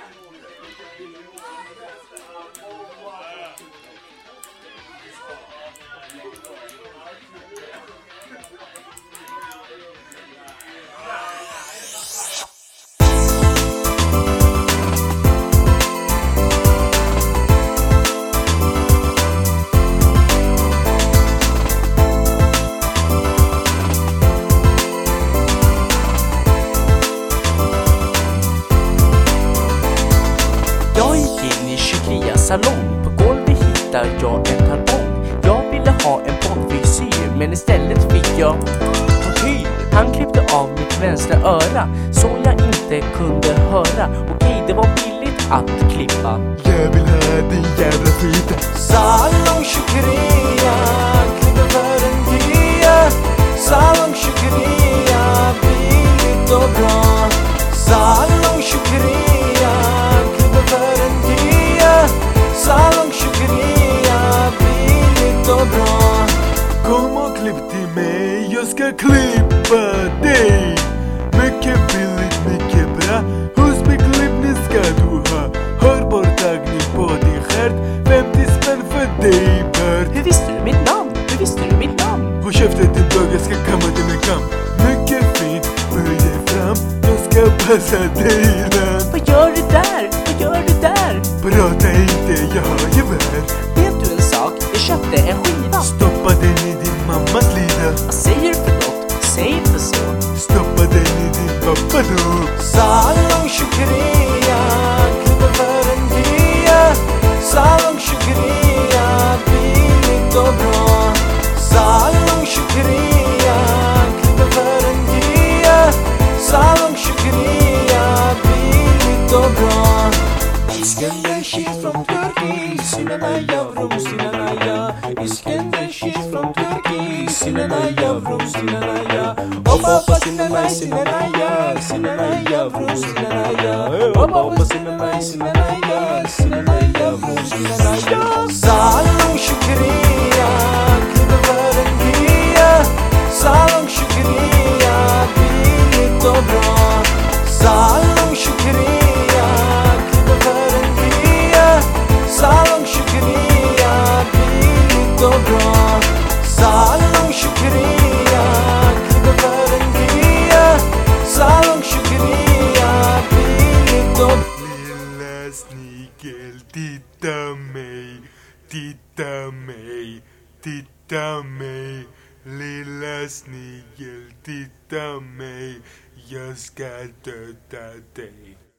Yeah. kyrkliga salong. På golvet hittar jag en talong. Jag ville ha en poddvisyr men istället fick jag tortyr. Han klippte av mitt vänstra öra så jag inte kunde höra. Okej, det var billigt att klippa. Jag vill ha din jävla skit. Salong 23 ska klippa dig Mycket billigt, mycket bra Hos mig klippning ska du ha Hårborttagning på din stjärt 50 spänn för dig bör Hur visste du mitt namn? Hur visste du mitt namn? Håll käften din bög, jag ska kamma dig med kam Mycket fint, böj dig fram Jag ska passa dig land Vad gör du där? Vad gör du där? Prata inte, jag har from Turkey Sinana yavrum Sinana ya İskender she's from Turkey Sinana yavrum Sinana ya O baba Sinana Sinana ya Sinana yavrum Sinana ya O baba Sinana Sinana ya Sinana yavrum Sinana ya Salong Tita May, Tita May, lilas ni el Tita May, jag ska döda dig.